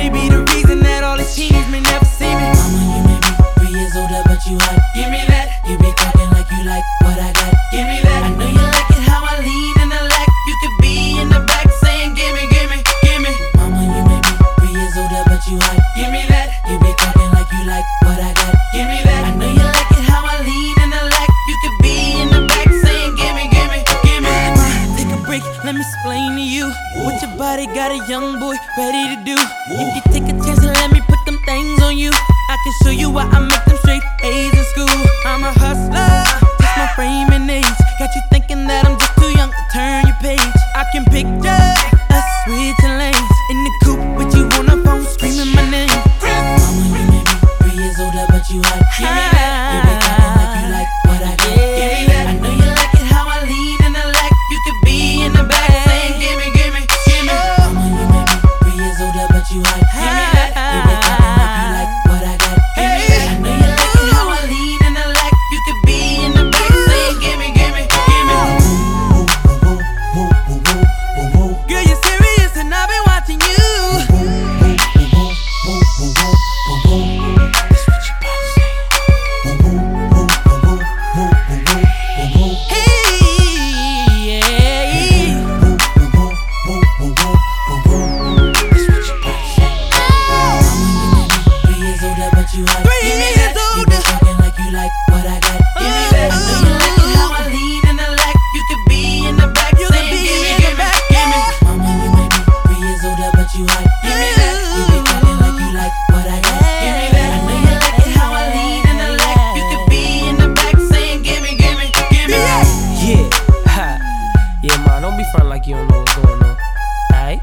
Maybe the reason that all these cheaters may never see me. Mama, you may be three years older, but you hot. Give me that. You be talking. me explain to you Ooh. what your body got a young boy ready to do. Ooh. If you take a chance and let me put them things on you, I can show you why I make them straight A's in school. I'm a what you like. Three Give me that. You been talking like you like what I got. Give me that. Do so you like it how I lean and I lack? You could be in the back you saying, be give me, give me, give me. Mama, you may be three years older, but you. Give me that. You talking like you like what I got. Give me that. I know you like it how I lean and I. You could be in the back saying, give me, give me, give me. Yeah, yeah, ha. yeah, man, don't be front like you don't know what's going on. Alright.